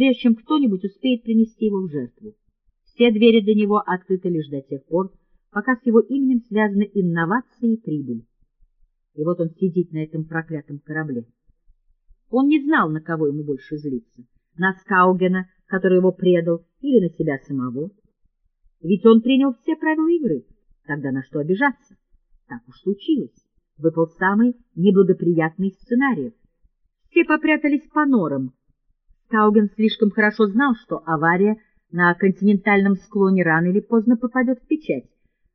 прежде чем кто-нибудь успеет принести его в жертву. Все двери для него открыты лишь до тех пор, пока с его именем связаны инновации и прибыль. И вот он сидит на этом проклятом корабле. Он не знал, на кого ему больше злиться — на Скаугена, который его предал, или на себя самого. Ведь он принял все правила игры, тогда на что обижаться? Так уж случилось. Выпал самый неблагоприятный сценарий. Все попрятались по норам. Скауген слишком хорошо знал, что авария на континентальном склоне рано или поздно попадет в печать.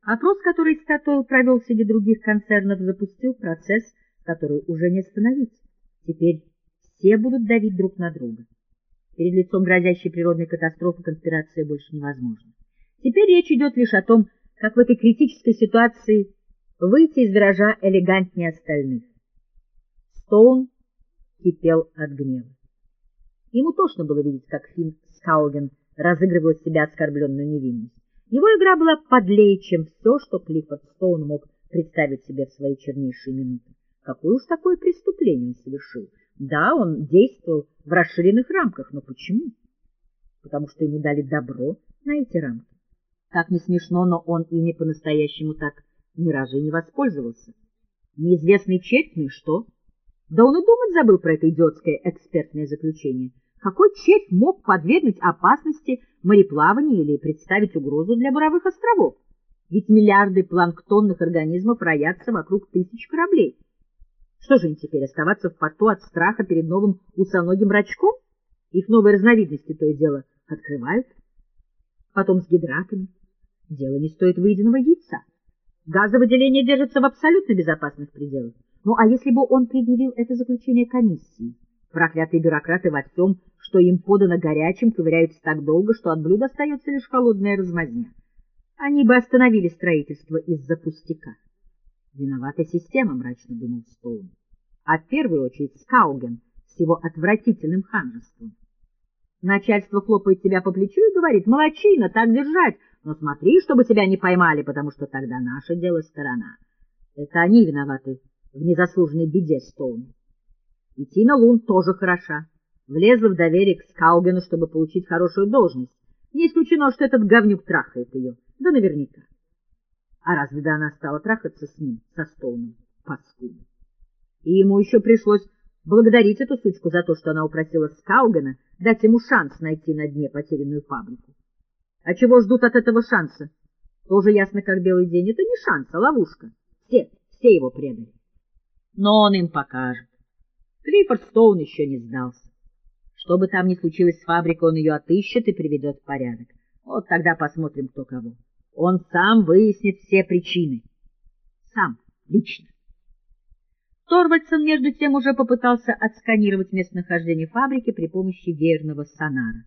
Опрос, который Статойл провел среди других концернов, запустил процесс, который уже не остановить. Теперь все будут давить друг на друга. Перед лицом грозящей природной катастрофы конспирация больше невозможна. Теперь речь идет лишь о том, как в этой критической ситуации выйти из виража элегантнее остальных. Стоун кипел от гнева. Ему тошно было видеть, как Финн Скауген разыгрывал себя оскорбленную невинность. Его игра была подлее, чем все, что Клиффорд Стоун мог представить себе в свои чернейшие минуты. Какое уж такое преступление он совершил? Да, он действовал в расширенных рамках, но почему? Потому что ему дали добро на эти рамки. Как не смешно, но он ими по-настоящему так ни разу и не воспользовался. Неизвестный червь, ну и что? Да он и думать забыл про это идиотское экспертное заключение. Какой червь мог подвергнуть опасности мореплавания или представить угрозу для буровых островов? Ведь миллиарды планктонных организмов роятся вокруг тысяч кораблей. Что же им теперь, оставаться в порту от страха перед новым усоногим рачком? Их новые разновидности то и дело открывают. Потом с гидратами. Дело не стоит выеденного яйца. Газовыделение держится в абсолютно безопасных пределах. Ну а если бы он предъявил это заключение комиссии? Проклятые бюрократы во всем, что им подано горячим, ковыряются так долго, что от блюда остается лишь холодная размазня. Они бы остановили строительство из-за пустяка. Виновата система, мрачно думал Стоун. А в первую очередь Скауген с его отвратительным ханжеством. Начальство хлопает тебя по плечу и говорит, молочина, так держать, но смотри, чтобы тебя не поймали, потому что тогда наше дело сторона. Это они виноваты в незаслуженной беде Стоуна. И Тина Лун тоже хороша. Влезла в доверие к Скаугену, чтобы получить хорошую должность. Не исключено, что этот говнюк трахает ее. Да наверняка. А разве бы она стала трахаться с ним, со Стоуном? Паскуда. И ему еще пришлось благодарить эту сучку за то, что она упросила Скаугена дать ему шанс найти на дне потерянную фабрику. А чего ждут от этого шанса? Тоже ясно, как белый день. Это не шанс, а ловушка. Все, все его предали. Но он им покажет. Клиффорд Стоун еще не сдался. Что бы там ни случилось с фабрикой, он ее отыщет и приведет в порядок. Вот тогда посмотрим, кто кого. Он сам выяснит все причины. Сам, лично. Торвальдсон, между тем, уже попытался отсканировать местонахождение фабрики при помощи верного сонара.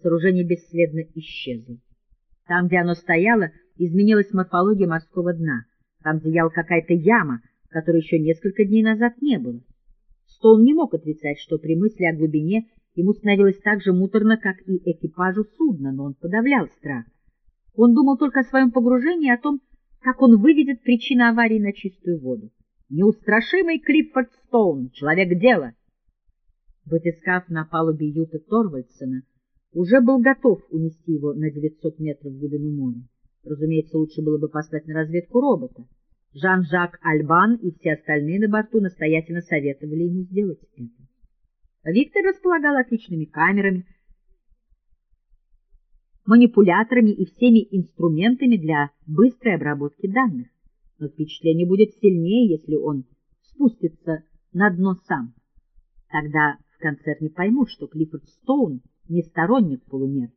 Сооружение бесследно исчезло. Там, где оно стояло, изменилась морфология морского дна. Там зияла какая-то яма, которой еще несколько дней назад не было. Стоун не мог отрицать, что при мысли о глубине ему становилось так же муторно, как и экипажу судна, но он подавлял страх. Он думал только о своем погружении, о том, как он выведет причину аварии на чистую воду. Неустрашимый Клиффорд Стоун, человек дела. Батискаф на палубе Юта Торвальдсона уже был готов унести его на 900 метров в глубину моря. Разумеется, лучше было бы послать на разведку робота. Жан-Жак Альбан и все остальные на борту настоятельно советовали ему сделать это. Виктор располагал отличными камерами, манипуляторами и всеми инструментами для быстрой обработки данных. Но впечатление будет сильнее, если он спустится на дно сам. Тогда в концерне поймут, что Клиффорд Стоун не сторонник полумер,